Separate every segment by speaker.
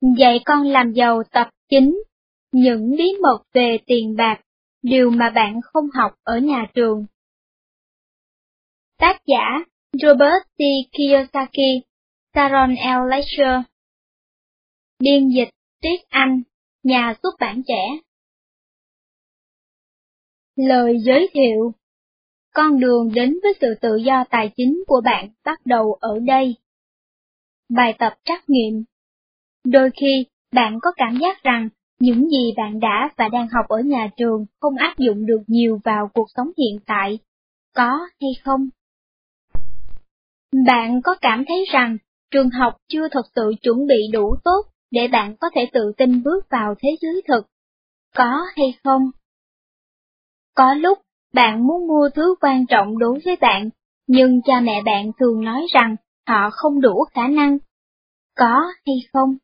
Speaker 1: Dạy con làm giàu tập 9 Những bí mật về tiền bạc, điều mà bạn không học ở nhà trường. Tác giả Robert T. Kiyosaki, Sharon L. Lecture Biên dịch Triết Anh, nhà xuất bản trẻ Lời giới thiệu Con đường đến với sự tự do tài chính của bạn bắt đầu ở đây. Bài tập trắc nghiệm Đôi khi, bạn có cảm giác rằng những gì bạn đã và đang học ở nhà trường không áp dụng được nhiều vào cuộc sống hiện tại. Có hay không? Bạn có cảm thấy rằng trường học chưa thật sự chuẩn bị đủ tốt để bạn có thể tự tin bước vào thế giới thực? Có hay không? Có lúc, bạn muốn mua thứ quan trọng đối với bạn, nhưng cha mẹ bạn thường nói rằng họ không đủ khả năng. Có hay không?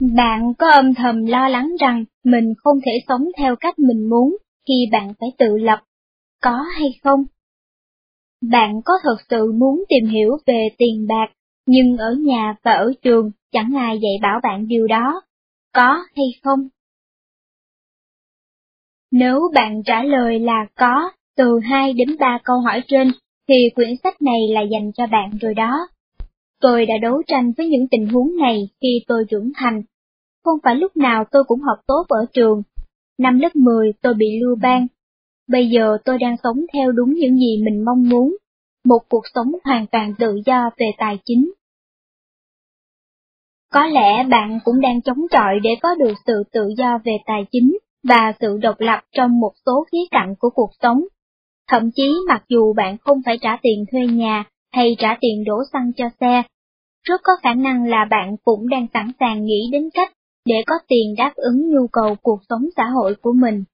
Speaker 1: Bạn có âm thầm lo lắng rằng mình không thể sống theo cách mình muốn khi bạn phải tự lập, có hay không? Bạn có thật sự muốn tìm hiểu về tiền bạc, nhưng ở nhà và ở trường chẳng ai dạy bảo bạn điều đó, có hay không? Nếu bạn trả lời là có, từ 2 đến 3 câu hỏi trên, thì quyển sách này là dành cho bạn rồi đó. Tôi đã đấu tranh với những tình huống này khi tôi trưởng thành không phải lúc nào tôi cũng học tốt ở trường. Năm lớp 10 tôi bị lưu ban. Bây giờ tôi đang sống theo đúng những gì mình mong muốn, một cuộc sống hoàn toàn tự do về tài chính. Có lẽ bạn cũng đang chống chọi để có được sự tự do về tài chính và sự độc lập trong một số khía cạnh của cuộc sống. Thậm chí mặc dù bạn không phải trả tiền thuê nhà hay trả tiền đổ xăng cho xe, rất có khả năng là bạn cũng đang sẵn sàng nghĩ đến cách để có tiền đáp ứng nhu cầu cuộc sống xã hội của mình.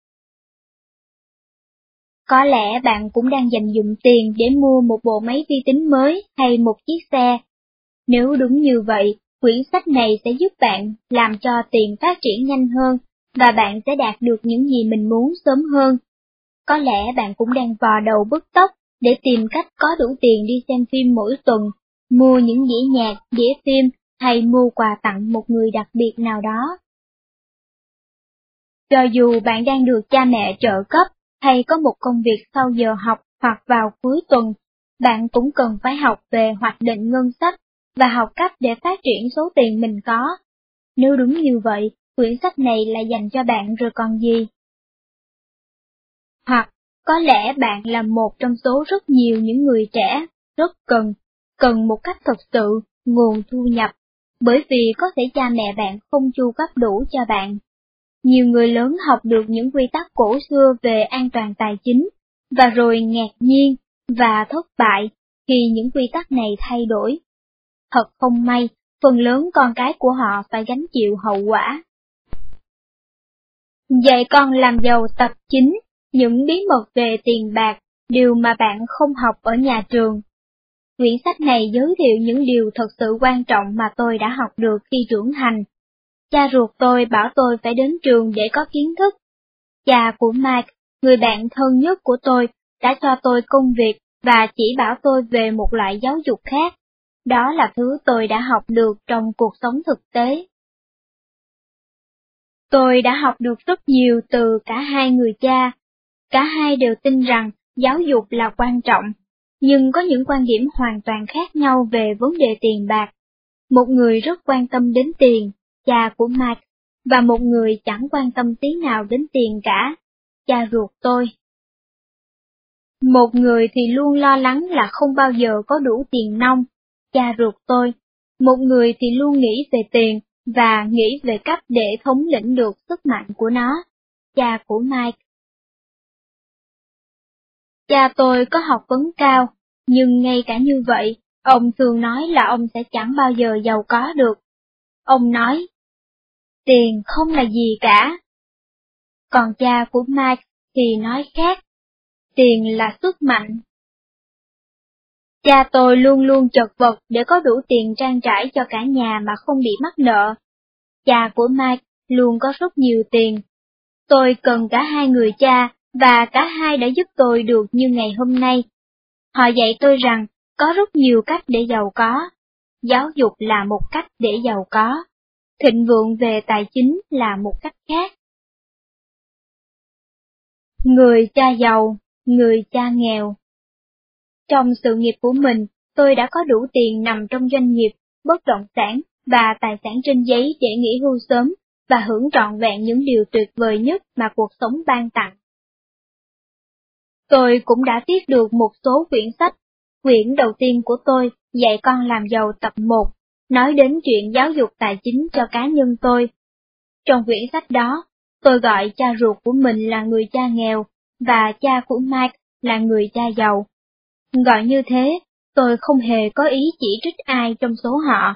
Speaker 1: Có lẽ bạn cũng đang dành dụm tiền để mua một bộ máy vi tính mới hay một chiếc xe. Nếu đúng như vậy, quyển sách này sẽ giúp bạn làm cho tiền phát triển nhanh hơn và bạn sẽ đạt được những gì mình muốn sớm hơn. Có lẽ bạn cũng đang vò đầu bứt tóc để tìm cách có đủ tiền đi xem phim mỗi tuần, mua những đĩa nhạc, đĩa phim hay mua quà tặng một người đặc biệt nào đó. Cho dù bạn đang được cha mẹ trợ cấp hay có một công việc sau giờ học hoặc vào cuối tuần, bạn cũng cần phải học về hoạch định ngân sách và học cách để phát triển số tiền mình có. Nếu đúng như vậy, quyển sách này là dành cho bạn rồi còn gì? Hoặc, có lẽ bạn là một trong số rất nhiều những người trẻ, rất cần, cần một cách thật sự, nguồn thu nhập bởi vì có thể cha mẹ bạn không chu cấp đủ cho bạn. Nhiều người lớn học được những quy tắc cổ xưa về an toàn tài chính, và rồi ngạc nhiên và thất bại khi những quy tắc này thay đổi. Thật không may, phần lớn con cái của họ phải gánh chịu hậu quả. Dạy con làm giàu tập chính những bí mật về tiền bạc, điều mà bạn không học ở nhà trường. Quyển sách này giới thiệu những điều thật sự quan trọng mà tôi đã học được khi trưởng thành. Cha ruột tôi bảo tôi phải đến trường để có kiến thức. Cha của Mike, người bạn thân nhất của tôi, đã cho tôi công việc và chỉ bảo tôi về một loại giáo dục khác. Đó là thứ tôi đã học được trong cuộc sống thực tế. Tôi đã học được rất nhiều từ cả hai người cha. Cả hai đều tin rằng giáo dục là quan trọng nhưng có những quan điểm hoàn toàn khác nhau về vấn đề tiền bạc. Một người rất quan tâm đến tiền, cha của Mike, và một người chẳng quan tâm tí nào đến tiền cả, cha ruột tôi. Một người thì luôn lo lắng là không bao giờ có đủ tiền nong, cha ruột tôi. Một người thì luôn nghĩ về tiền và nghĩ về cách để thống lĩnh được sức mạnh của nó, cha của Mike. Cha tôi có học vấn cao, nhưng ngay cả như vậy, ông thường nói là ông sẽ chẳng bao giờ giàu có được. Ông nói, tiền không là gì cả. Còn cha của Mike thì nói khác, tiền là sức mạnh. Cha tôi luôn luôn chật vật để có đủ tiền trang trải cho cả nhà mà không bị mắc nợ. Cha của Mike luôn có rất nhiều tiền. Tôi cần cả hai người cha và cả hai đã giúp tôi được như ngày hôm nay. Họ dạy tôi rằng có rất nhiều cách để giàu có. Giáo dục là một cách để giàu có. thịnh vượng về tài chính là một cách khác. Người cha giàu, người cha nghèo Trong sự nghiệp của mình, tôi đã có đủ tiền nằm trong doanh nghiệp, bất động sản và tài sản trên giấy để nghỉ hưu sớm và hưởng trọn vẹn những điều tuyệt vời nhất mà cuộc sống ban tặng. Tôi cũng đã viết được một số quyển sách. Quyển đầu tiên của tôi, Dạy con làm giàu tập 1, nói đến chuyện giáo dục tài chính cho cá nhân tôi. Trong quyển sách đó, tôi gọi cha ruột của mình là người cha nghèo, và cha của Mike là người cha giàu. Gọi như thế, tôi không hề có ý chỉ trích ai trong số họ.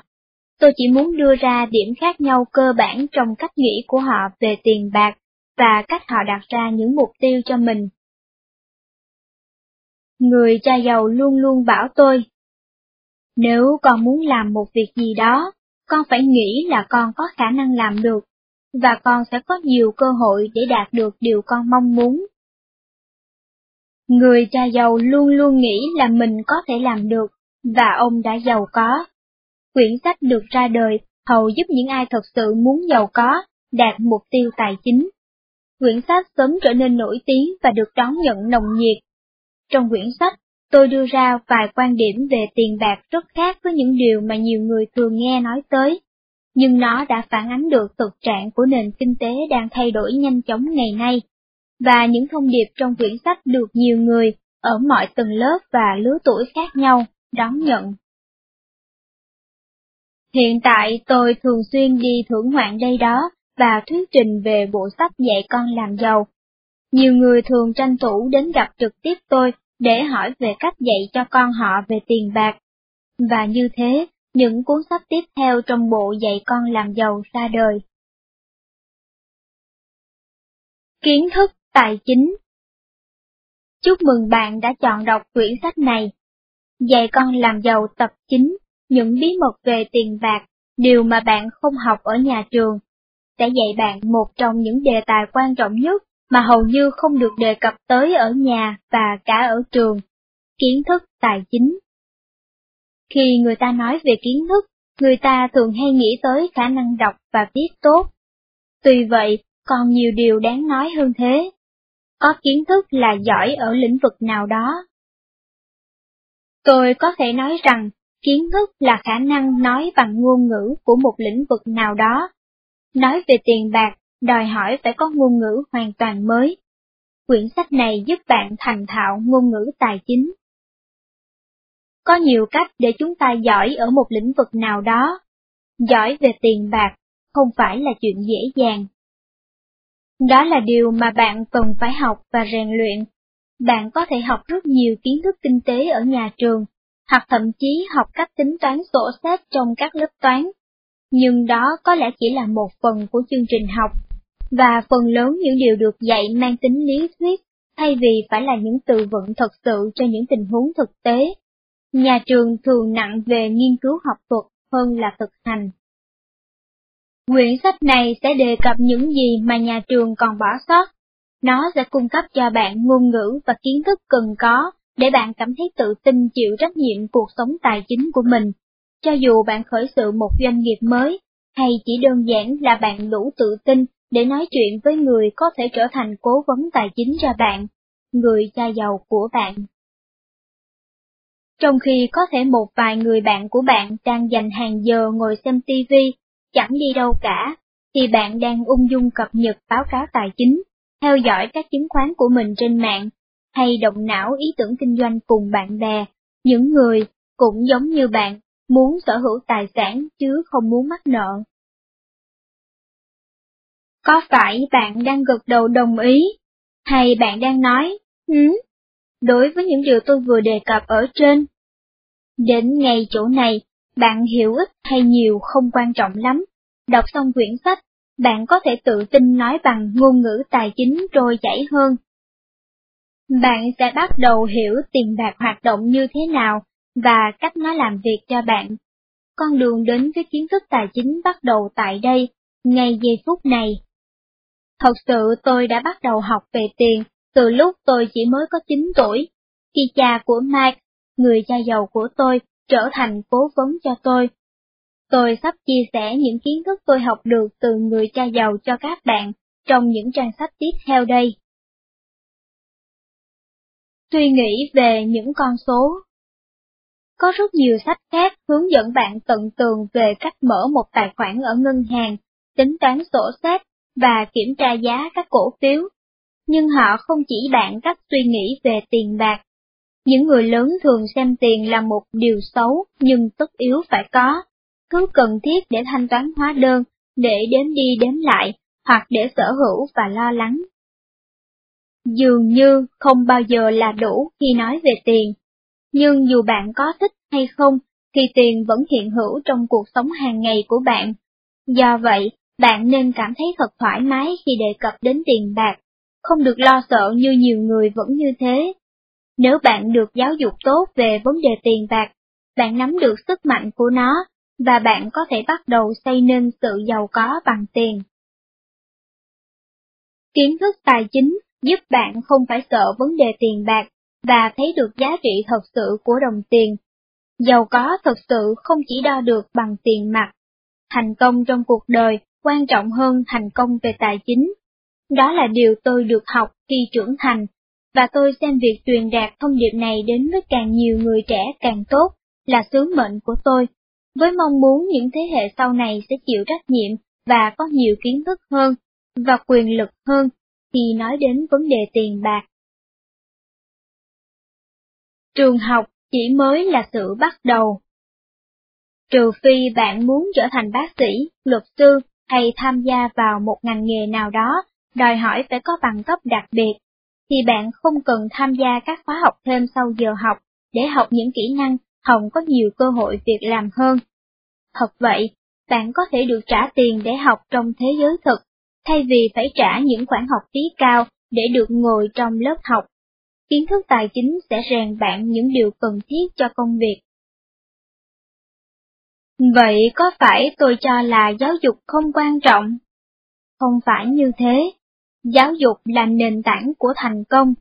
Speaker 1: Tôi chỉ muốn đưa ra điểm khác nhau cơ bản trong cách nghĩ của họ về tiền bạc, và cách họ đặt ra những mục tiêu cho mình. Người cha giàu luôn luôn bảo tôi, nếu con muốn làm một việc gì đó, con phải nghĩ là con có khả năng làm được, và con sẽ có nhiều cơ hội để đạt được điều con mong muốn. Người cha giàu luôn luôn nghĩ là mình có thể làm được, và ông đã giàu có. Quyển sách được ra đời hầu giúp những ai thật sự muốn giàu có, đạt mục tiêu tài chính. Quyển sách sớm trở nên nổi tiếng và được đón nhận nồng nhiệt. Trong quyển sách, tôi đưa ra vài quan điểm về tiền bạc rất khác với những điều mà nhiều người thường nghe nói tới, nhưng nó đã phản ánh được thực trạng của nền kinh tế đang thay đổi nhanh chóng ngày nay, và những thông điệp trong quyển sách được nhiều người ở mọi tầng lớp và lứa tuổi khác nhau đón nhận. Hiện tại tôi thường xuyên đi thưởng ngoạn đây đó và thuyết trình về bộ sách dạy con làm giàu. Nhiều người thường tranh thủ đến gặp trực tiếp tôi để hỏi về cách dạy cho con họ về tiền bạc. Và như thế, những cuốn sách tiếp theo trong bộ dạy con làm giàu ra đời. Kiến thức tài chính Chúc mừng bạn đã chọn đọc quyển sách này. Dạy con làm giàu tập 9, những bí mật về tiền bạc, điều mà bạn không học ở nhà trường, sẽ dạy bạn một trong những đề tài quan trọng nhất mà hầu như không được đề cập tới ở nhà và cả ở trường, kiến thức tài chính. Khi người ta nói về kiến thức, người ta thường hay nghĩ tới khả năng đọc và viết tốt. Tuy vậy, còn nhiều điều đáng nói hơn thế. Có kiến thức là giỏi ở lĩnh vực nào đó. Tôi có thể nói rằng, kiến thức là khả năng nói bằng ngôn ngữ của một lĩnh vực nào đó. Nói về tiền bạc đòi hỏi phải có ngôn ngữ hoàn toàn mới. Quyển sách này giúp bạn thành thạo ngôn ngữ tài chính. Có nhiều cách để chúng ta giỏi ở một lĩnh vực nào đó. Giỏi về tiền bạc không phải là chuyện dễ dàng. Đó là điều mà bạn cần phải học và rèn luyện. Bạn có thể học rất nhiều kiến thức kinh tế ở nhà trường, hoặc thậm chí học cách tính toán sổ sách trong các lớp toán. Nhưng đó có lẽ chỉ là một phần của chương trình học và phần lớn những điều được dạy mang tính lý thuyết, thay vì phải là những từ vựng thật sự cho những tình huống thực tế. Nhà trường thường nặng về nghiên cứu học thuật hơn là thực hành. Quyển sách này sẽ đề cập những gì mà nhà trường còn bỏ sót. Nó sẽ cung cấp cho bạn ngôn ngữ và kiến thức cần có để bạn cảm thấy tự tin chịu trách nhiệm cuộc sống tài chính của mình. Cho dù bạn khởi sự một doanh nghiệp mới, hay chỉ đơn giản là bạn đủ tự tin để nói chuyện với người có thể trở thành cố vấn tài chính cho bạn, người cha giàu của bạn. Trong khi có thể một vài người bạn của bạn đang dành hàng giờ ngồi xem TV, chẳng đi đâu cả, thì bạn đang ung dung cập nhật báo cáo tài chính, theo dõi các chứng khoán của mình trên mạng, hay động não ý tưởng kinh doanh cùng bạn bè, những người cũng giống như bạn, muốn sở hữu tài sản chứ không muốn mắc nợ. Có phải bạn đang gật đầu đồng ý, hay bạn đang nói, hứ, đối với những điều tôi vừa đề cập ở trên? Đến ngay chỗ này, bạn hiểu ít hay nhiều không quan trọng lắm. Đọc xong quyển sách, bạn có thể tự tin nói bằng ngôn ngữ tài chính trôi chảy hơn. Bạn sẽ bắt đầu hiểu tiền bạc hoạt động như thế nào và cách nó làm việc cho bạn. Con đường đến với kiến thức tài chính bắt đầu tại đây, ngay giây phút này. Thật sự tôi đã bắt đầu học về tiền từ lúc tôi chỉ mới có 9 tuổi, khi cha của Mike, người cha giàu của tôi, trở thành cố vấn cho tôi. Tôi sắp chia sẻ những kiến thức tôi học được từ người cha giàu cho các bạn trong những trang sách tiếp theo đây. Suy nghĩ về những con số Có rất nhiều sách khác hướng dẫn bạn tận tường về cách mở một tài khoản ở ngân hàng, tính toán sổ sách và kiểm tra giá các cổ phiếu, nhưng họ không chỉ bạn cách suy nghĩ về tiền bạc. Những người lớn thường xem tiền là một điều xấu nhưng tất yếu phải có, thứ cần thiết để thanh toán hóa đơn, để đếm đi đếm lại, hoặc để sở hữu và lo lắng. Dường như không bao giờ là đủ khi nói về tiền, nhưng dù bạn có thích hay không, thì tiền vẫn hiện hữu trong cuộc sống hàng ngày của bạn. Do vậy, bạn nên cảm thấy thật thoải mái khi đề cập đến tiền bạc, không được lo sợ như nhiều người vẫn như thế. Nếu bạn được giáo dục tốt về vấn đề tiền bạc, bạn nắm được sức mạnh của nó, và bạn có thể bắt đầu xây nên sự giàu có bằng tiền. Kiến thức tài chính giúp bạn không phải sợ vấn đề tiền bạc và thấy được giá trị thật sự của đồng tiền. Giàu có thật sự không chỉ đo được bằng tiền mặt. Thành công trong cuộc đời quan trọng hơn thành công về tài chính. Đó là điều tôi được học khi trưởng thành, và tôi xem việc truyền đạt thông điệp này đến với càng nhiều người trẻ càng tốt, là sứ mệnh của tôi, với mong muốn những thế hệ sau này sẽ chịu trách nhiệm và có nhiều kiến thức hơn và quyền lực hơn khi nói đến vấn đề tiền bạc. Trường học chỉ mới là sự bắt đầu. Trừ phi bạn muốn trở thành bác sĩ, luật sư hay tham gia vào một ngành nghề nào đó, đòi hỏi phải có bằng cấp đặc biệt, thì bạn không cần tham gia các khóa học thêm sau giờ học để học những kỹ năng Hồng có nhiều cơ hội việc làm hơn. Thật vậy, bạn có thể được trả tiền để học trong thế giới thực, thay vì phải trả những khoản học phí cao để được ngồi trong lớp học. Kiến thức tài chính sẽ rèn bạn những điều cần thiết cho công việc. Vậy có phải tôi cho là giáo dục không quan trọng? Không phải như thế. Giáo dục là nền tảng của thành công.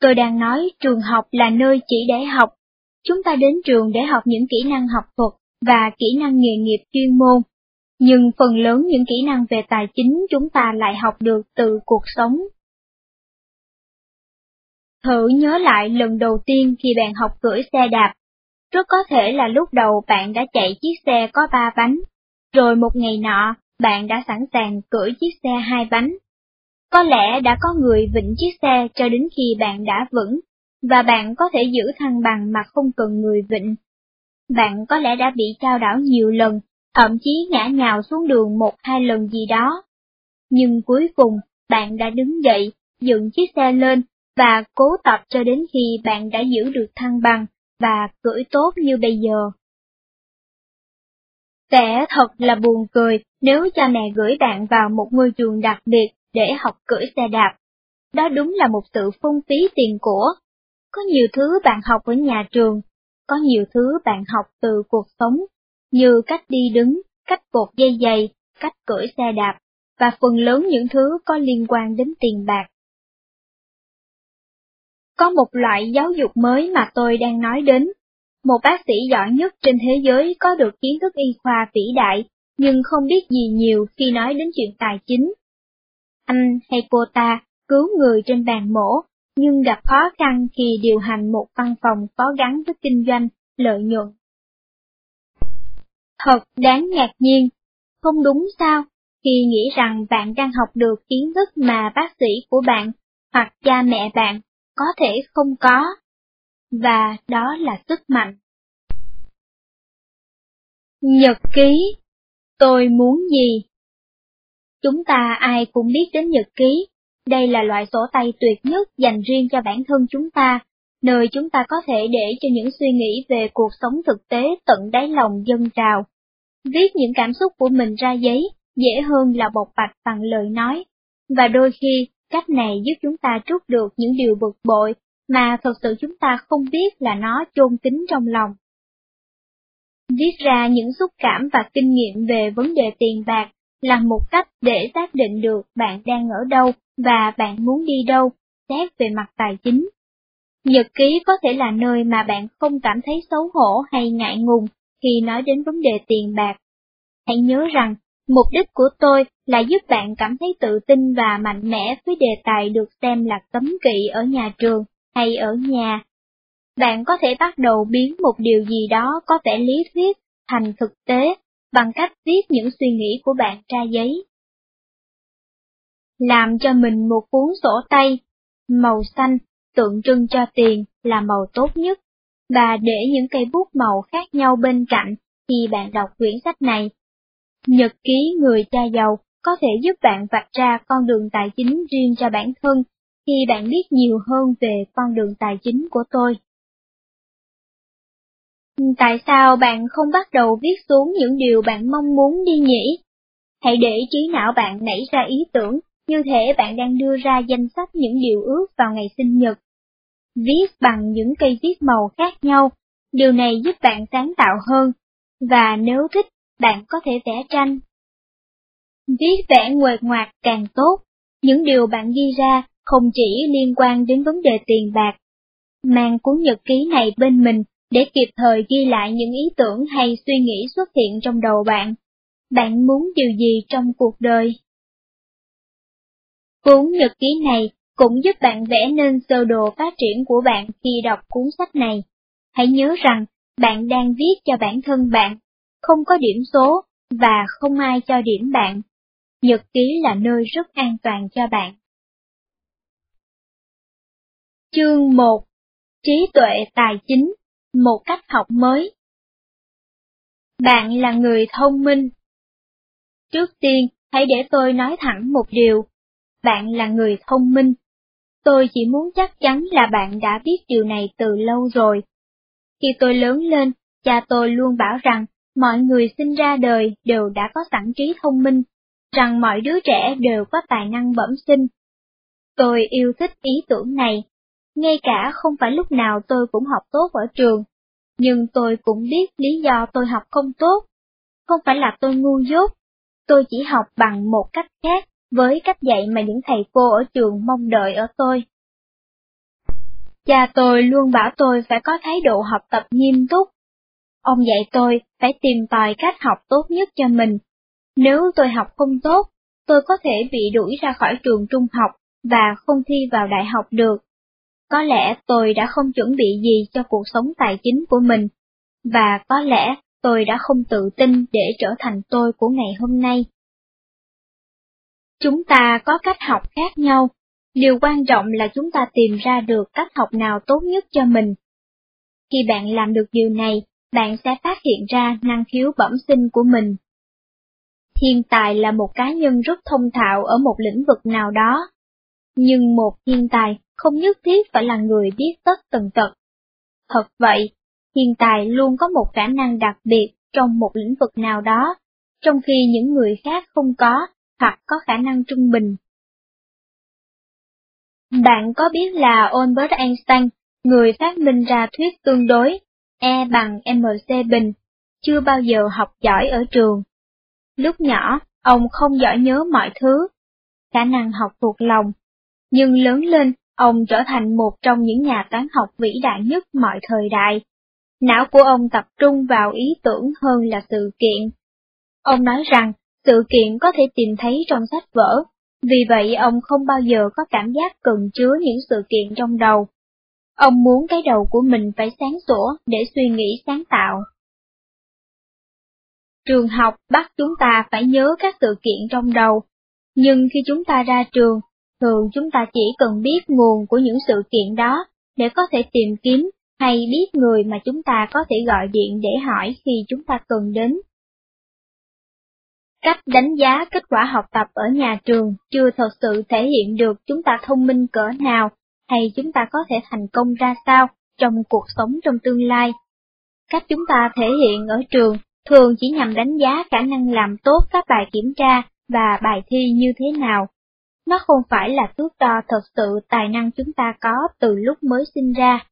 Speaker 1: Tôi đang nói trường học là nơi chỉ để học. Chúng ta đến trường để học những kỹ năng học thuật và kỹ năng nghề nghiệp chuyên môn. Nhưng phần lớn những kỹ năng về tài chính chúng ta lại học được từ cuộc sống. Thử nhớ lại lần đầu tiên khi bạn học cưỡi xe đạp. Rất có thể là lúc đầu bạn đã chạy chiếc xe có ba bánh, rồi một ngày nọ, bạn đã sẵn sàng cưỡi chiếc xe hai bánh. Có lẽ đã có người vịnh chiếc xe cho đến khi bạn đã vững, và bạn có thể giữ thăng bằng mà không cần người vịnh. Bạn có lẽ đã bị trao đảo nhiều lần, thậm chí ngã nhào xuống đường một hai lần gì đó. Nhưng cuối cùng, bạn đã đứng dậy, dựng chiếc xe lên, và cố tập cho đến khi bạn đã giữ được thăng bằng và cưỡi tốt như bây giờ. Sẽ thật là buồn cười nếu cha mẹ gửi bạn vào một ngôi trường đặc biệt để học cưỡi xe đạp. Đó đúng là một sự phung phí tiền của. Có nhiều thứ bạn học ở nhà trường, có nhiều thứ bạn học từ cuộc sống, như cách đi đứng, cách cột dây giày, cách cưỡi xe đạp, và phần lớn những thứ có liên quan đến tiền bạc. Có một loại giáo dục mới mà tôi đang nói đến. Một bác sĩ giỏi nhất trên thế giới có được kiến thức y khoa vĩ đại, nhưng không biết gì nhiều khi nói đến chuyện tài chính. Anh hay cô ta cứu người trên bàn mổ, nhưng gặp khó khăn khi điều hành một văn phòng có gắn với kinh doanh, lợi nhuận. Thật đáng ngạc nhiên, không đúng sao, khi nghĩ rằng bạn đang học được kiến thức mà bác sĩ của bạn hoặc cha mẹ bạn có thể không có, và đó là sức mạnh. Nhật ký Tôi muốn gì? Chúng ta ai cũng biết đến nhật ký, đây là loại sổ tay tuyệt nhất dành riêng cho bản thân chúng ta, nơi chúng ta có thể để cho những suy nghĩ về cuộc sống thực tế tận đáy lòng dân trào. Viết những cảm xúc của mình ra giấy dễ hơn là bộc bạch bằng lời nói, và đôi khi cách này giúp chúng ta trút được những điều bực bội mà thật sự chúng ta không biết là nó chôn kín trong lòng. Viết ra những xúc cảm và kinh nghiệm về vấn đề tiền bạc là một cách để xác định được bạn đang ở đâu và bạn muốn đi đâu, xét về mặt tài chính. Nhật ký có thể là nơi mà bạn không cảm thấy xấu hổ hay ngại ngùng khi nói đến vấn đề tiền bạc hãy nhớ rằng, mục đích của tôi là giúp bạn cảm thấy tự tin và mạnh mẽ với đề tài được xem là cấm kỵ ở nhà trường hay ở nhà. Bạn có thể bắt đầu biến một điều gì đó có vẻ lý thuyết thành thực tế bằng cách viết những suy nghĩ của bạn ra giấy. Làm cho mình một cuốn sổ tay, màu xanh, tượng trưng cho tiền là màu tốt nhất, và để những cây bút màu khác nhau bên cạnh khi bạn đọc quyển sách này. Nhật ký người cha giàu có thể giúp bạn vạch ra con đường tài chính riêng cho bản thân khi bạn biết nhiều hơn về con đường tài chính của tôi. Tại sao bạn không bắt đầu viết xuống những điều bạn mong muốn đi nhỉ? Hãy để trí não bạn nảy ra ý tưởng, như thể bạn đang đưa ra danh sách những điều ước vào ngày sinh nhật. Viết bằng những cây viết màu khác nhau, điều này giúp bạn sáng tạo hơn, và nếu thích, bạn có thể vẽ tranh. Viết vẽ nguệch ngoạc càng tốt, những điều bạn ghi ra không chỉ liên quan đến vấn đề tiền bạc. Mang cuốn nhật ký này bên mình để kịp thời ghi lại những ý tưởng hay suy nghĩ xuất hiện trong đầu bạn. Bạn muốn điều gì trong cuộc đời? Cuốn nhật ký này cũng giúp bạn vẽ nên sơ đồ phát triển của bạn khi đọc cuốn sách này. Hãy nhớ rằng, bạn đang viết cho bản thân bạn, không có điểm số, và không ai cho điểm bạn. Nhật ký là nơi rất an toàn cho bạn. Chương 1 Trí tuệ tài chính một cách học mới. Bạn là người thông minh. Trước tiên, hãy để tôi nói thẳng một điều. Bạn là người thông minh. Tôi chỉ muốn chắc chắn là bạn đã biết điều này từ lâu rồi. Khi tôi lớn lên, cha tôi luôn bảo rằng mọi người sinh ra đời đều đã có sẵn trí thông minh, rằng mọi đứa trẻ đều có tài năng bẩm sinh. Tôi yêu thích ý tưởng này ngay cả không phải lúc nào tôi cũng học tốt ở trường, nhưng tôi cũng biết lý do tôi học không tốt. Không phải là tôi ngu dốt, tôi chỉ học bằng một cách khác với cách dạy mà những thầy cô ở trường mong đợi ở tôi. Cha tôi luôn bảo tôi phải có thái độ học tập nghiêm túc. Ông dạy tôi phải tìm tòi cách học tốt nhất cho mình. Nếu tôi học không tốt, tôi có thể bị đuổi ra khỏi trường trung học và không thi vào đại học được. Có lẽ tôi đã không chuẩn bị gì cho cuộc sống tài chính của mình, và có lẽ tôi đã không tự tin để trở thành tôi của ngày hôm nay. Chúng ta có cách học khác nhau, điều quan trọng là chúng ta tìm ra được cách học nào tốt nhất cho mình. Khi bạn làm được điều này, bạn sẽ phát hiện ra năng khiếu bẩm sinh của mình. Thiên tài là một cá nhân rất thông thạo ở một lĩnh vực nào đó, nhưng một thiên tài không nhất thiết phải là người biết tất tần tật. Thật vậy, thiên tài luôn có một khả năng đặc biệt trong một lĩnh vực nào đó, trong khi những người khác không có, hoặc có khả năng trung bình. Bạn có biết là Albert Einstein, người phát minh ra thuyết tương đối, E bằng MC bình, chưa bao giờ học giỏi ở trường. Lúc nhỏ, ông không giỏi nhớ mọi thứ, khả năng học thuộc lòng, nhưng lớn lên, ông trở thành một trong những nhà toán học vĩ đại nhất mọi thời đại. Não của ông tập trung vào ý tưởng hơn là sự kiện. Ông nói rằng, sự kiện có thể tìm thấy trong sách vở, vì vậy ông không bao giờ có cảm giác cần chứa những sự kiện trong đầu. Ông muốn cái đầu của mình phải sáng sủa để suy nghĩ sáng tạo. Trường học bắt chúng ta phải nhớ các sự kiện trong đầu, nhưng khi chúng ta ra trường, Thường chúng ta chỉ cần biết nguồn của những sự kiện đó để có thể tìm kiếm hay biết người mà chúng ta có thể gọi điện để hỏi khi chúng ta cần đến. Cách đánh giá kết quả học tập ở nhà trường chưa thật sự thể hiện được chúng ta thông minh cỡ nào hay chúng ta có thể thành công ra sao trong cuộc sống trong tương lai. Cách chúng ta thể hiện ở trường thường chỉ nhằm đánh giá khả năng làm tốt các bài kiểm tra và bài thi như thế nào nó không phải là thước đo thật sự tài năng chúng ta có từ lúc mới sinh ra.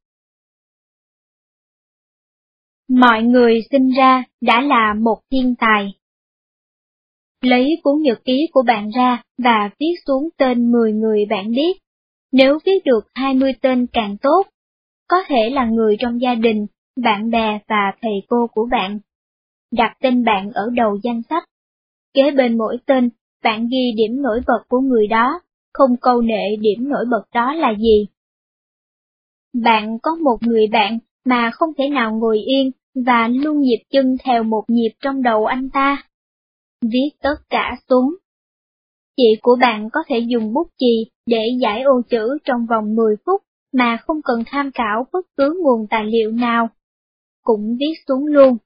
Speaker 1: Mọi người sinh ra đã là một thiên tài. Lấy cuốn nhật ký của bạn ra và viết xuống tên 10 người bạn biết. Nếu viết được 20 tên càng tốt, có thể là người trong gia đình, bạn bè và thầy cô của bạn. đặt tên bạn ở đầu danh sách. Kế bên mỗi tên, bạn ghi điểm nổi bật của người đó, không câu nệ điểm nổi bật đó là gì. Bạn có một người bạn mà không thể nào ngồi yên và luôn nhịp chân theo một nhịp trong đầu anh ta. Viết tất cả xuống. Chị của bạn có thể dùng bút chì để giải ô chữ trong vòng 10 phút mà không cần tham khảo bất cứ nguồn tài liệu nào. Cũng viết xuống luôn.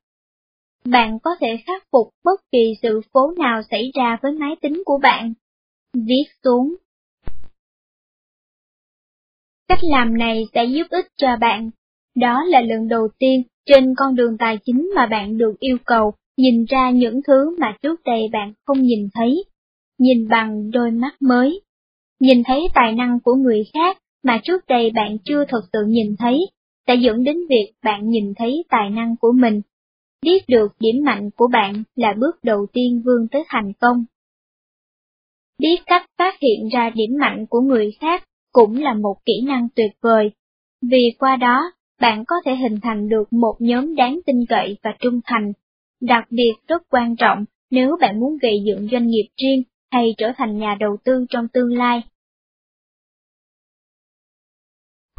Speaker 1: Bạn có thể khắc phục bất kỳ sự cố nào xảy ra với máy tính của bạn. Viết xuống. Cách làm này sẽ giúp ích cho bạn. Đó là lần đầu tiên trên con đường tài chính mà bạn được yêu cầu nhìn ra những thứ mà trước đây bạn không nhìn thấy. Nhìn bằng đôi mắt mới. Nhìn thấy tài năng của người khác mà trước đây bạn chưa thật sự nhìn thấy, sẽ dẫn đến việc bạn nhìn thấy tài năng của mình. Biết được điểm mạnh của bạn là bước đầu tiên vươn tới thành công. Biết cách phát hiện ra điểm mạnh của người khác cũng là một kỹ năng tuyệt vời, vì qua đó bạn có thể hình thành được một nhóm đáng tin cậy và trung thành, đặc biệt rất quan trọng nếu bạn muốn gây dựng doanh nghiệp riêng hay trở thành nhà đầu tư trong tương lai.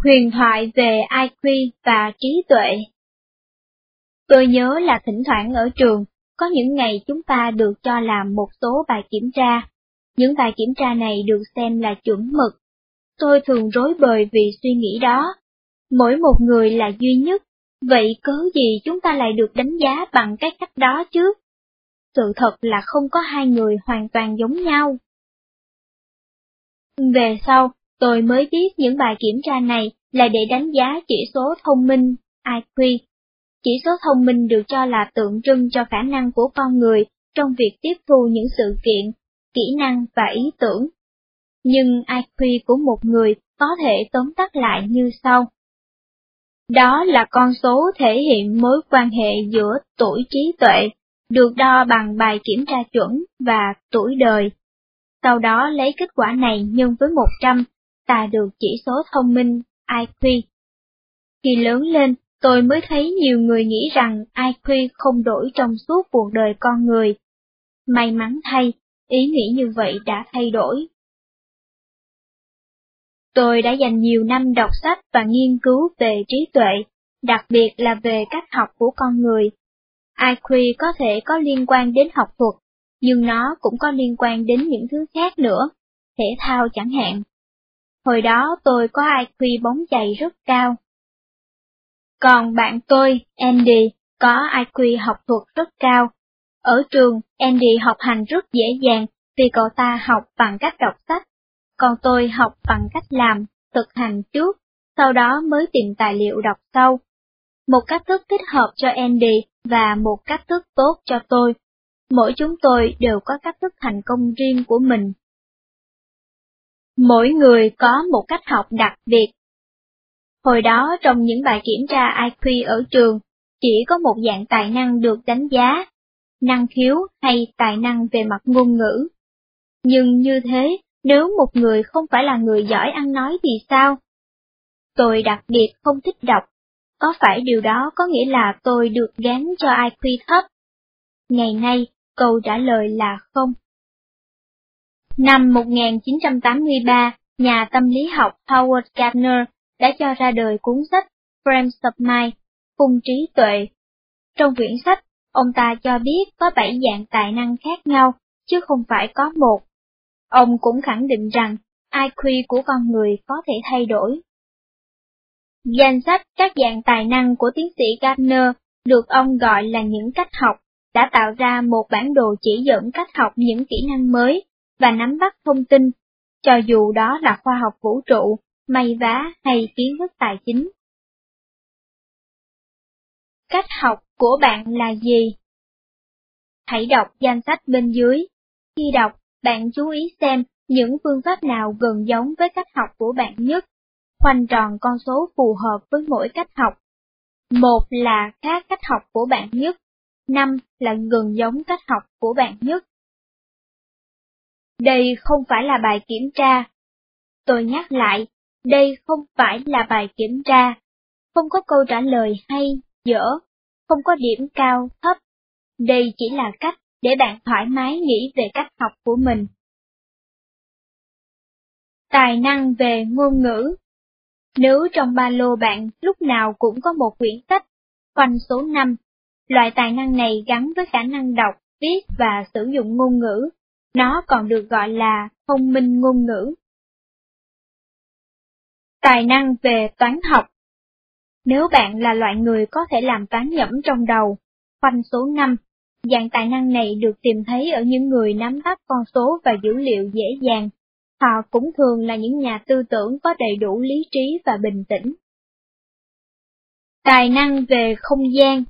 Speaker 1: Huyền thoại về IQ và trí tuệ Tôi nhớ là thỉnh thoảng ở trường, có những ngày chúng ta được cho làm một số bài kiểm tra. Những bài kiểm tra này được xem là chuẩn mực. Tôi thường rối bời vì suy nghĩ đó. Mỗi một người là duy nhất, vậy cớ gì chúng ta lại được đánh giá bằng cái cách đó chứ? Sự thật là không có hai người hoàn toàn giống nhau. Về sau, tôi mới biết những bài kiểm tra này là để đánh giá chỉ số thông minh, IQ. Chỉ số thông minh được cho là tượng trưng cho khả năng của con người trong việc tiếp thu những sự kiện, kỹ năng và ý tưởng. Nhưng IQ của một người có thể tóm tắt lại như sau. Đó là con số thể hiện mối quan hệ giữa tuổi trí tuệ, được đo bằng bài kiểm tra chuẩn và tuổi đời. Sau đó lấy kết quả này nhân với 100, ta được chỉ số thông minh IQ. Khi lớn lên, tôi mới thấy nhiều người nghĩ rằng IQ không đổi trong suốt cuộc đời con người. May mắn thay, ý nghĩ như vậy đã thay đổi. Tôi đã dành nhiều năm đọc sách và nghiên cứu về trí tuệ, đặc biệt là về cách học của con người. IQ có thể có liên quan đến học thuật, nhưng nó cũng có liên quan đến những thứ khác nữa, thể thao chẳng hạn. Hồi đó tôi có IQ bóng chày rất cao. Còn bạn tôi, Andy, có IQ học thuật rất cao. Ở trường, Andy học hành rất dễ dàng vì cậu ta học bằng cách đọc sách, còn tôi học bằng cách làm, thực hành trước, sau đó mới tìm tài liệu đọc sau. Một cách thức thích hợp cho Andy và một cách thức tốt cho tôi. Mỗi chúng tôi đều có cách thức thành công riêng của mình. Mỗi người có một cách học đặc biệt. Hồi đó trong những bài kiểm tra IQ ở trường, chỉ có một dạng tài năng được đánh giá, năng khiếu hay tài năng về mặt ngôn ngữ. Nhưng như thế, nếu một người không phải là người giỏi ăn nói thì sao? Tôi đặc biệt không thích đọc, có phải điều đó có nghĩa là tôi được gán cho IQ thấp? Ngày nay, câu trả lời là không. Năm 1983, nhà tâm lý học Howard Gardner đã cho ra đời cuốn sách Frames of Mind, Phung trí tuệ. Trong quyển sách, ông ta cho biết có 7 dạng tài năng khác nhau, chứ không phải có một. Ông cũng khẳng định rằng IQ của con người có thể thay đổi. Danh sách các dạng tài năng của tiến sĩ Gardner được ông gọi là những cách học, đã tạo ra một bản đồ chỉ dẫn cách học những kỹ năng mới và nắm bắt thông tin, cho dù đó là khoa học vũ trụ, may vá hay kiến thức tài chính. Cách học của bạn là gì? Hãy đọc danh sách bên dưới. Khi đọc, bạn chú ý xem những phương pháp nào gần giống với cách học của bạn nhất. Khoanh tròn con số phù hợp với mỗi cách học. Một là khác cách học của bạn nhất. Năm là gần giống cách học của bạn nhất. Đây không phải là bài kiểm tra. Tôi nhắc lại, đây không phải là bài kiểm tra. Không có câu trả lời hay, dở, không có điểm cao, thấp. đây chỉ là cách để bạn thoải mái nghĩ về cách học của mình. Tài năng về ngôn ngữ nếu trong ba lô bạn lúc nào cũng có một quyển sách, khoanh số 5, loại tài năng này gắn với khả năng đọc, viết và sử dụng ngôn ngữ, nó còn được gọi là thông minh ngôn ngữ. Tài năng về toán học Nếu bạn là loại người có thể làm toán nhẩm trong đầu, khoanh số 5, dạng tài năng này được tìm thấy ở những người nắm bắt con số và dữ liệu dễ dàng. Họ cũng thường là những nhà tư tưởng có đầy đủ lý trí và bình tĩnh. Tài năng về không gian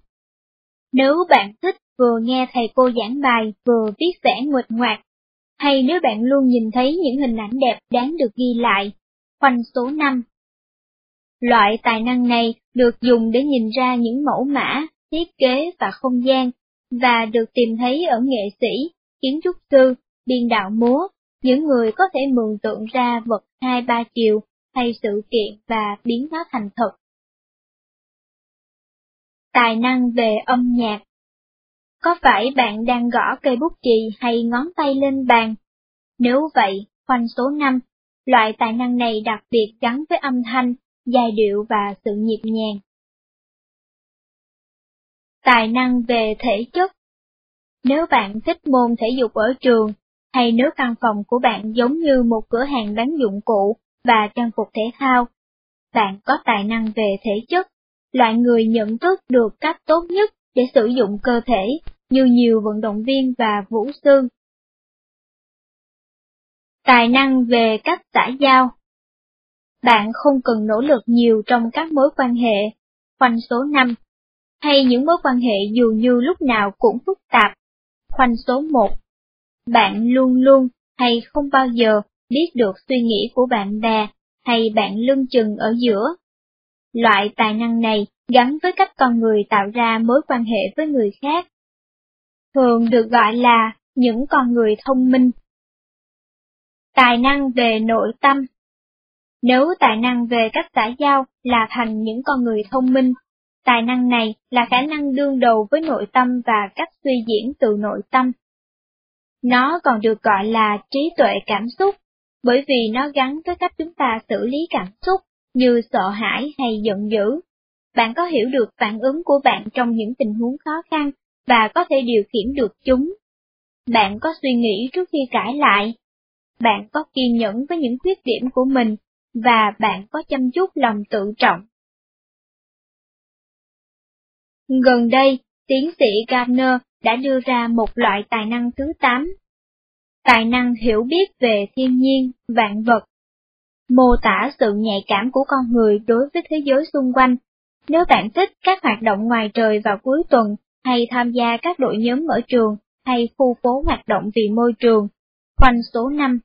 Speaker 1: Nếu bạn thích vừa nghe thầy cô giảng bài vừa viết vẽ nguệch ngoạc, hay nếu bạn luôn nhìn thấy những hình ảnh đẹp đáng được ghi lại, khoanh số 5. Loại tài năng này được dùng để nhìn ra những mẫu mã, thiết kế và không gian, và được tìm thấy ở nghệ sĩ, kiến trúc sư, biên đạo múa, những người có thể mường tượng ra vật hai ba chiều hay sự kiện và biến nó thành thật. Tài năng về âm nhạc Có phải bạn đang gõ cây bút chì hay ngón tay lên bàn? Nếu vậy, khoanh số 5, loại tài năng này đặc biệt gắn với âm thanh, giai điệu và sự nhịp nhàng. Tài năng về thể chất Nếu bạn thích môn thể dục ở trường, hay nếu căn phòng của bạn giống như một cửa hàng bán dụng cụ và trang phục thể thao, bạn có tài năng về thể chất, loại người nhận thức được cách tốt nhất để sử dụng cơ thể, như nhiều vận động viên và vũ sư. Tài năng về cách xã giao Bạn không cần nỗ lực nhiều trong các mối quan hệ, khoanh số 5, hay những mối quan hệ dù như lúc nào cũng phức tạp, khoanh số 1. Bạn luôn luôn hay không bao giờ biết được suy nghĩ của bạn bè hay bạn lưng chừng ở giữa. Loại tài năng này gắn với cách con người tạo ra mối quan hệ với người khác. Thường được gọi là những con người thông minh. Tài năng về nội tâm Nếu tài năng về cách xã giao là thành những con người thông minh, tài năng này là khả năng đương đầu với nội tâm và cách suy diễn từ nội tâm. Nó còn được gọi là trí tuệ cảm xúc, bởi vì nó gắn với cách chúng ta xử lý cảm xúc như sợ hãi hay giận dữ. Bạn có hiểu được phản ứng của bạn trong những tình huống khó khăn và có thể điều khiển được chúng. Bạn có suy nghĩ trước khi cãi lại. Bạn có kiên nhẫn với những khuyết điểm của mình và bạn có chăm chút lòng tự trọng. Gần đây, tiến sĩ Gardner đã đưa ra một loại tài năng thứ 8. Tài năng hiểu biết về thiên nhiên, vạn vật. Mô tả sự nhạy cảm của con người đối với thế giới xung quanh. Nếu bạn thích các hoạt động ngoài trời vào cuối tuần, hay tham gia các đội nhóm ở trường, hay khu phố hoạt động vì môi trường, khoanh số 5.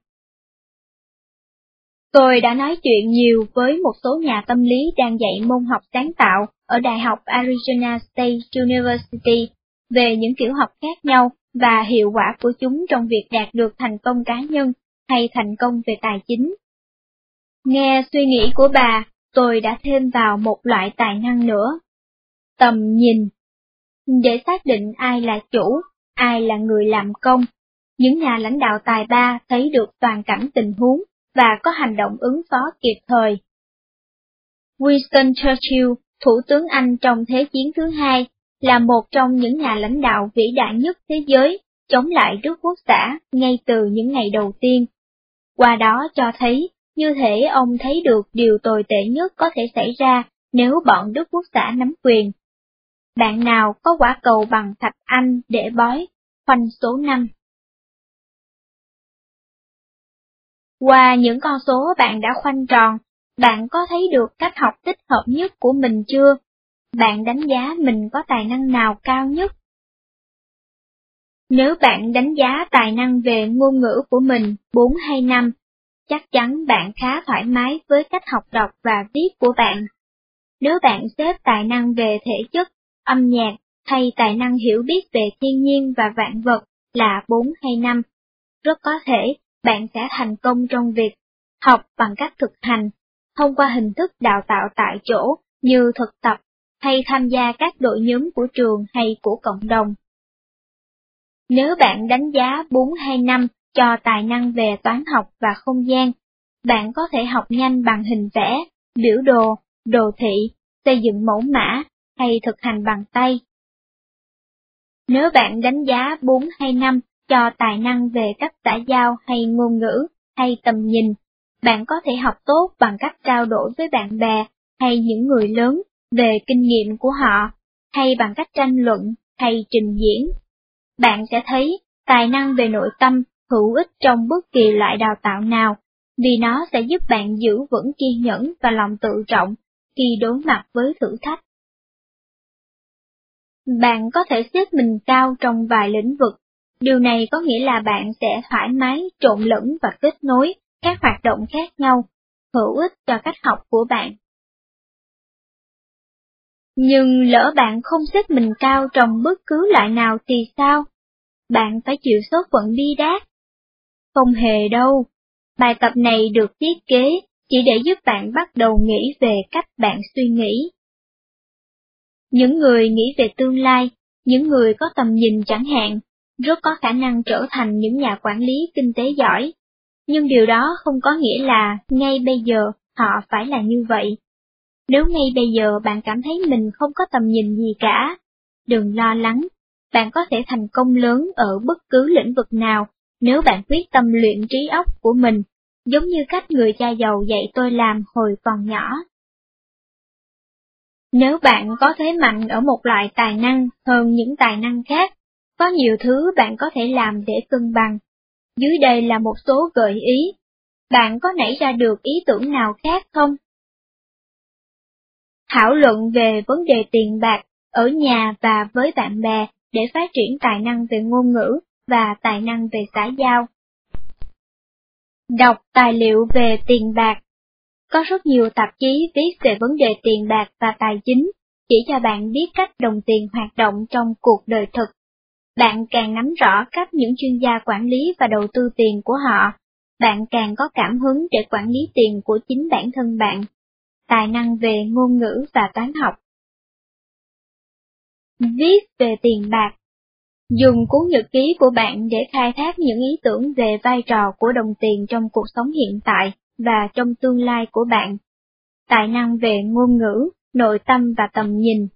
Speaker 1: Tôi đã nói chuyện nhiều với một số nhà tâm lý đang dạy môn học sáng tạo ở Đại học Arizona State University về những kiểu học khác nhau và hiệu quả của chúng trong việc đạt được thành công cá nhân hay thành công về tài chính. Nghe suy nghĩ của bà, tôi đã thêm vào một loại tài năng nữa. Tầm nhìn. Để xác định ai là chủ, ai là người làm công, những nhà lãnh đạo tài ba thấy được toàn cảnh tình huống và có hành động ứng phó kịp thời. Winston Churchill, Thủ tướng Anh trong Thế chiến thứ hai, là một trong những nhà lãnh đạo vĩ đại nhất thế giới, chống lại Đức Quốc xã ngay từ những ngày đầu tiên. Qua đó cho thấy, như thể ông thấy được điều tồi tệ nhất có thể xảy ra nếu bọn Đức Quốc xã nắm quyền. Bạn nào có quả cầu bằng thạch anh để bói, khoanh số 5. Qua những con số bạn đã khoanh tròn, bạn có thấy được cách học thích hợp nhất của mình chưa? Bạn đánh giá mình có tài năng nào cao nhất? Nếu bạn đánh giá tài năng về ngôn ngữ của mình 4 hay 5, chắc chắn bạn khá thoải mái với cách học đọc và viết của bạn. Nếu bạn xếp tài năng về thể chất, âm nhạc hay tài năng hiểu biết về thiên nhiên và vạn vật là 4 hay 5, rất có thể bạn sẽ thành công trong việc học bằng cách thực hành, thông qua hình thức đào tạo tại chỗ như thực tập hay tham gia các đội nhóm của trường hay của cộng đồng. Nếu bạn đánh giá 4 hay 5 cho tài năng về toán học và không gian, bạn có thể học nhanh bằng hình vẽ, biểu đồ, đồ thị, xây dựng mẫu mã hay thực hành bằng tay. Nếu bạn đánh giá 4 hay 5 cho tài năng về cách xã giao hay ngôn ngữ hay tầm nhìn, bạn có thể học tốt bằng cách trao đổi với bạn bè hay những người lớn về kinh nghiệm của họ, hay bằng cách tranh luận hay trình diễn. Bạn sẽ thấy tài năng về nội tâm hữu ích trong bất kỳ loại đào tạo nào, vì nó sẽ giúp bạn giữ vững kiên nhẫn và lòng tự trọng khi đối mặt với thử thách. Bạn có thể xếp mình cao trong vài lĩnh vực, điều này có nghĩa là bạn sẽ thoải mái trộn lẫn và kết nối các hoạt động khác nhau, hữu ích cho cách học của bạn. Nhưng lỡ bạn không xếp mình cao trong bất cứ loại nào thì sao? Bạn phải chịu số phận bi đát. Không hề đâu, bài tập này được thiết kế chỉ để giúp bạn bắt đầu nghĩ về cách bạn suy nghĩ. Những người nghĩ về tương lai, những người có tầm nhìn chẳng hạn, rất có khả năng trở thành những nhà quản lý kinh tế giỏi. Nhưng điều đó không có nghĩa là ngay bây giờ họ phải là như vậy. Nếu ngay bây giờ bạn cảm thấy mình không có tầm nhìn gì cả, đừng lo lắng, bạn có thể thành công lớn ở bất cứ lĩnh vực nào nếu bạn quyết tâm luyện trí óc của mình, giống như cách người cha giàu dạy tôi làm hồi còn nhỏ. Nếu bạn có thế mạnh ở một loại tài năng hơn những tài năng khác, có nhiều thứ bạn có thể làm để cân bằng. Dưới đây là một số gợi ý. Bạn có nảy ra được ý tưởng nào khác không? Thảo luận về vấn đề tiền bạc ở nhà và với bạn bè để phát triển tài năng về ngôn ngữ và tài năng về xã giao. Đọc tài liệu về tiền bạc Có rất nhiều tạp chí viết về vấn đề tiền bạc và tài chính, chỉ cho bạn biết cách đồng tiền hoạt động trong cuộc đời thực. Bạn càng nắm rõ cách những chuyên gia quản lý và đầu tư tiền của họ, bạn càng có cảm hứng để quản lý tiền của chính bản thân bạn. Tài năng về ngôn ngữ và toán học Viết về tiền bạc Dùng cuốn nhật ký của bạn để khai thác những ý tưởng về vai trò của đồng tiền trong cuộc sống hiện tại và trong tương lai của bạn. Tài năng về ngôn ngữ, nội tâm và tầm nhìn.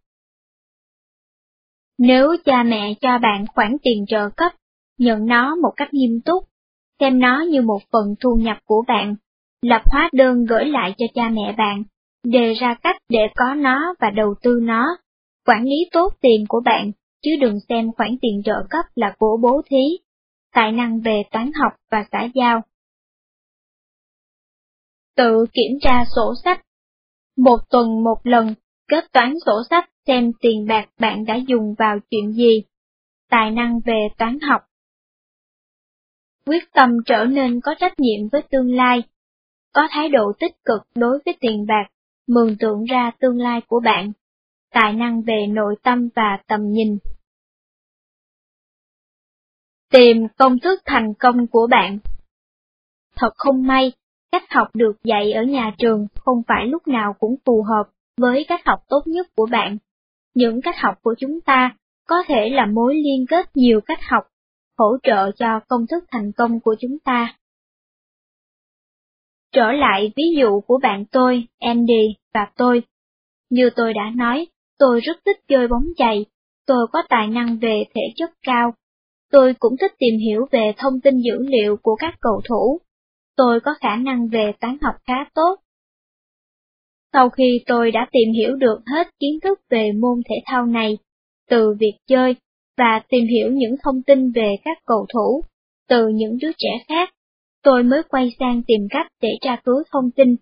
Speaker 1: Nếu cha mẹ cho bạn khoản tiền trợ cấp, nhận nó một cách nghiêm túc, xem nó như một phần thu nhập của bạn, lập hóa đơn gửi lại cho cha mẹ bạn, đề ra cách để có nó và đầu tư nó, quản lý tốt tiền của bạn chứ đừng xem khoản tiền trợ cấp là của bố thí, tài năng về toán học và xã giao. Tự kiểm tra sổ sách. Một tuần một lần, kết toán sổ sách xem tiền bạc bạn đã dùng vào chuyện gì. Tài năng về toán học. Quyết tâm trở nên có trách nhiệm với tương lai. Có thái độ tích cực đối với tiền bạc, mường tượng ra tương lai của bạn. Tài năng về nội tâm và tầm nhìn. Tìm công thức thành công của bạn. Thật không may, cách học được dạy ở nhà trường không phải lúc nào cũng phù hợp với cách học tốt nhất của bạn. Những cách học của chúng ta có thể là mối liên kết nhiều cách học, hỗ trợ cho công thức thành công của chúng ta. Trở lại ví dụ của bạn tôi, Andy và tôi. Như tôi đã nói, tôi rất thích chơi bóng chày, tôi có tài năng về thể chất cao, Tôi cũng thích tìm hiểu về thông tin dữ liệu của các cầu thủ. Tôi có khả năng về toán học khá tốt. Sau khi tôi đã tìm hiểu được hết kiến thức về môn thể thao này, từ việc chơi, và tìm hiểu những thông tin về các cầu thủ, từ những đứa trẻ khác, tôi mới quay sang tìm cách để tra cứu thông tin.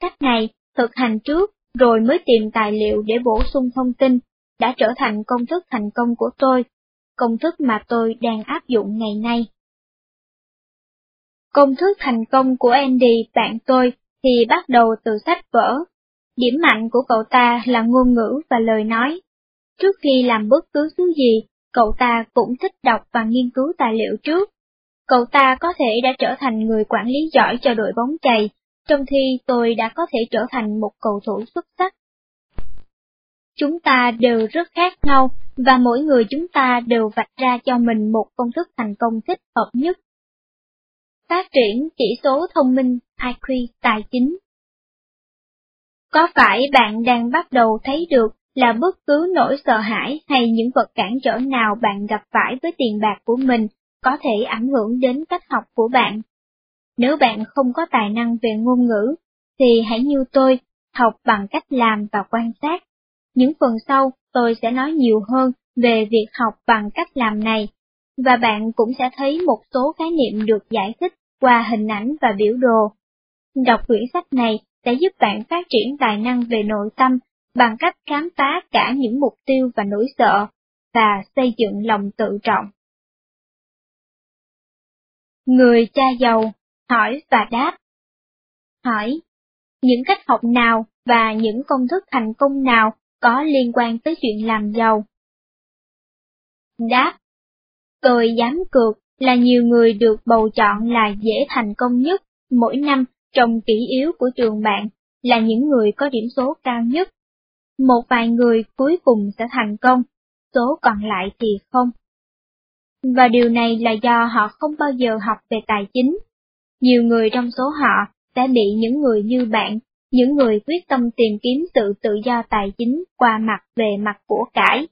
Speaker 1: Cách này, thực hành trước, rồi mới tìm tài liệu để bổ sung thông tin, đã trở thành công thức thành công của tôi công thức mà tôi đang áp dụng ngày nay. Công thức thành công của Andy, bạn tôi, thì bắt đầu từ sách vở. Điểm mạnh của cậu ta là ngôn ngữ và lời nói. Trước khi làm bất cứ thứ gì, cậu ta cũng thích đọc và nghiên cứu tài liệu trước. Cậu ta có thể đã trở thành người quản lý giỏi cho đội bóng chày, trong khi tôi đã có thể trở thành một cầu thủ xuất sắc. Chúng ta đều rất khác nhau, và mỗi người chúng ta đều vạch ra cho mình một công thức thành công thích hợp nhất. Phát triển chỉ số thông minh IQ tài chính Có phải bạn đang bắt đầu thấy được là bất cứ nỗi sợ hãi hay những vật cản trở nào bạn gặp phải với tiền bạc của mình có thể ảnh hưởng đến cách học của bạn? Nếu bạn không có tài năng về ngôn ngữ, thì hãy như tôi, học bằng cách làm và quan sát. Những phần sau, tôi sẽ nói nhiều hơn về việc học bằng cách làm này, và bạn cũng sẽ thấy một số khái niệm được giải thích qua hình ảnh và biểu đồ. Đọc quyển sách này sẽ giúp bạn phát triển tài năng về nội tâm bằng cách khám phá cả những mục tiêu và nỗi sợ, và xây dựng lòng tự trọng. Người cha giàu, hỏi và đáp. Hỏi, những cách học nào và những công thức thành công nào có liên quan tới chuyện làm giàu? Đáp, tôi dám cược là nhiều người được bầu chọn là dễ thành công nhất mỗi năm trong kỷ yếu của trường bạn là những người có điểm số cao nhất. Một vài người cuối cùng sẽ thành công, số còn lại thì không. Và điều này là do họ không bao giờ học về tài chính. Nhiều người trong số họ sẽ bị những người như bạn, những người quyết tâm tìm kiếm sự tự do tài chính qua mặt về mặt của cải.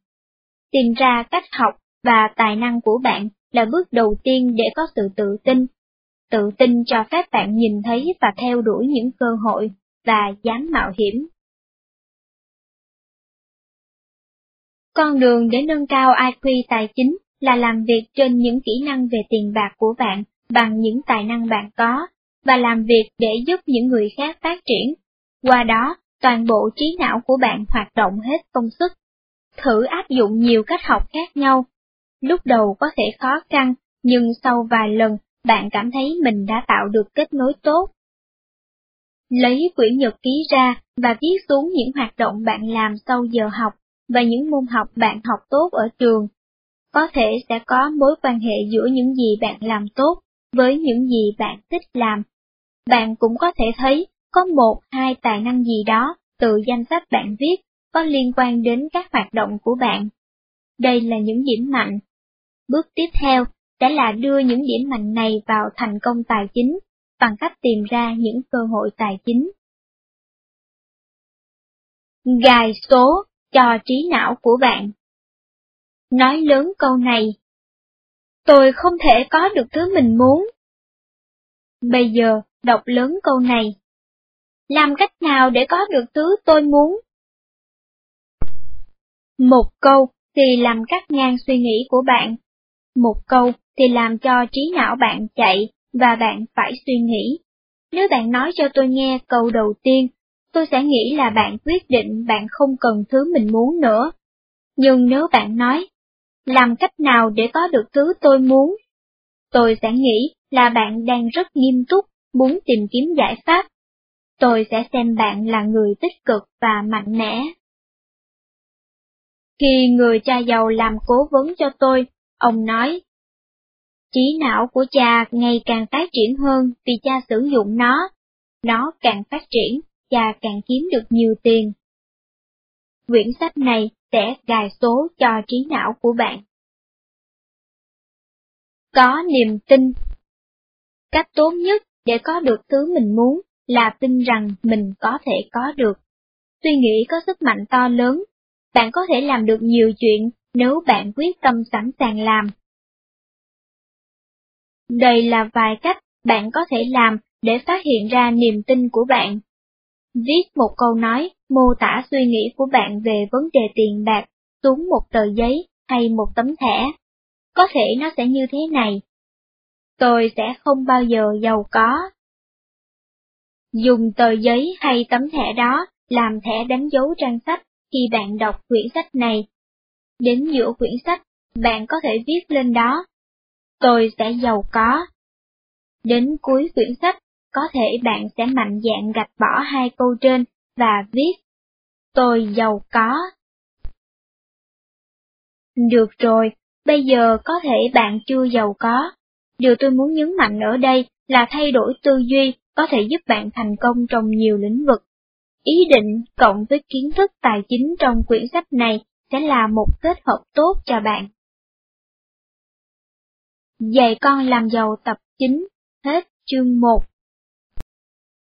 Speaker 1: Tìm ra cách học và tài năng của bạn là bước đầu tiên để có sự tự tin. Tự tin cho phép bạn nhìn thấy và theo đuổi những cơ hội và dám mạo hiểm. Con đường để nâng cao IQ tài chính là làm việc trên những kỹ năng về tiền bạc của bạn bằng những tài năng bạn có, và làm việc để giúp những người khác phát triển. Qua đó, toàn bộ trí não của bạn hoạt động hết công suất. Thử áp dụng nhiều cách học khác nhau. Lúc đầu có thể khó khăn, nhưng sau vài lần, bạn cảm thấy mình đã tạo được kết nối tốt. Lấy quyển nhật ký ra và viết xuống những hoạt động bạn làm sau giờ học và những môn học bạn học tốt ở trường. Có thể sẽ có mối quan hệ giữa những gì bạn làm tốt với những gì bạn thích làm. Bạn cũng có thể thấy có một, hai tài năng gì đó từ danh sách bạn viết có liên quan đến các hoạt động của bạn. Đây là những điểm mạnh. Bước tiếp theo sẽ là đưa những điểm mạnh này vào thành công tài chính, bằng cách tìm ra những cơ hội tài chính. Gài số cho trí não của bạn. Nói lớn câu này. Tôi không thể có được thứ mình muốn. Bây giờ, đọc lớn câu này. Làm cách nào để có được thứ tôi muốn? Một câu thì làm cắt ngang suy nghĩ của bạn. Một câu thì làm cho trí não bạn chạy và bạn phải suy nghĩ. Nếu bạn nói cho tôi nghe câu đầu tiên, tôi sẽ nghĩ là bạn quyết định bạn không cần thứ mình muốn nữa. Nhưng nếu bạn nói, làm cách nào để có được thứ tôi muốn? Tôi sẽ nghĩ là bạn đang rất nghiêm túc, muốn tìm kiếm giải pháp. Tôi sẽ xem bạn là người tích cực và mạnh mẽ. Khi người cha giàu làm cố vấn cho tôi, ông nói, trí não của cha ngày càng phát triển hơn vì cha sử dụng nó. Nó càng phát triển, cha càng kiếm được nhiều tiền. Quyển sách này sẽ gài số cho trí não của bạn. Có niềm tin Cách tốt nhất để có được thứ mình muốn là tin rằng mình có thể có được. Suy nghĩ có sức mạnh to lớn, bạn có thể làm được nhiều chuyện nếu bạn quyết tâm sẵn sàng làm. Đây là vài cách bạn có thể làm để phát hiện ra niềm tin của bạn. Viết một câu nói mô tả suy nghĩ của bạn về vấn đề tiền bạc xuống một tờ giấy hay một tấm thẻ. Có thể nó sẽ như thế này. Tôi sẽ không bao giờ giàu có. Dùng tờ giấy hay tấm thẻ đó làm thẻ đánh dấu trang sách khi bạn đọc quyển sách này. Đến giữa quyển sách, bạn có thể viết lên đó. Tôi sẽ giàu có. Đến cuối quyển sách, có thể bạn sẽ mạnh dạn gạch bỏ hai câu trên và viết Tôi giàu có. Được rồi, bây giờ có thể bạn chưa giàu có. Điều tôi muốn nhấn mạnh ở đây là thay đổi tư duy có thể giúp bạn thành công trong nhiều lĩnh vực. ý định cộng với kiến thức tài chính trong quyển sách này sẽ là một kết hợp tốt cho bạn. Dạy con làm giàu tập 9, hết chương 1